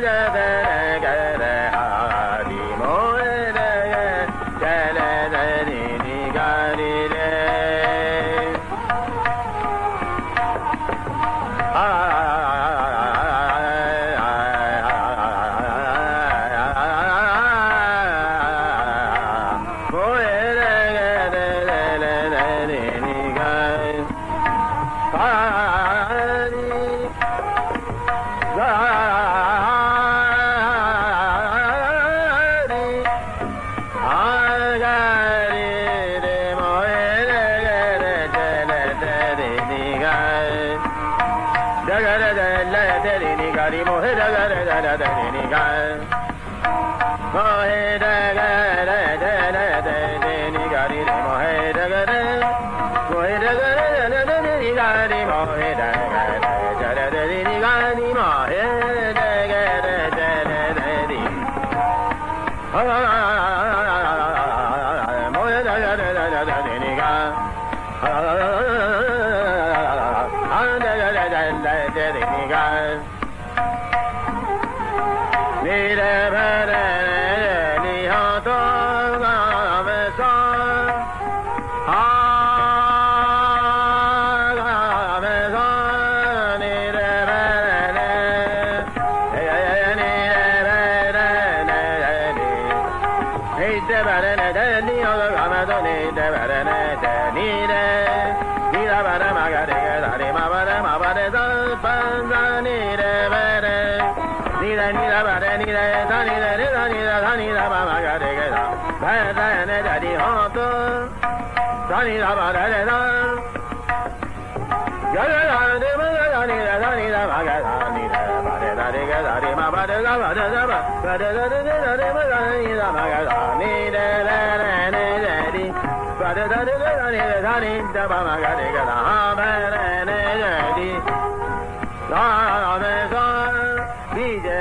la dagara da la ya dare ni gari mo he dagara da la da ni ga mo he dagara da la da ni gari re mo he dagara mo he dagara da la da ni gari mo he dagara da la da ni ga ni mo he dagara da la da ni ha dere ni ga da de ma ga da ni da da ni da ma ga da ni da ba da da de ga da de ma ba da ga ba da da ba ga da da de da de ma ga ni da ma ga da ni da la la ne da di ba da da de ga da ni da da ni da ba ma ga de ga da ha ba la ne da di la me sa bi je ta gi ri da da ma ga ma ga de ba na ga da ne da da ga da da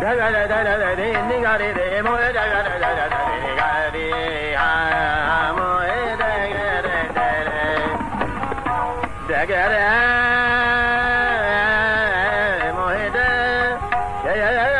Yeah, yeah, yeah.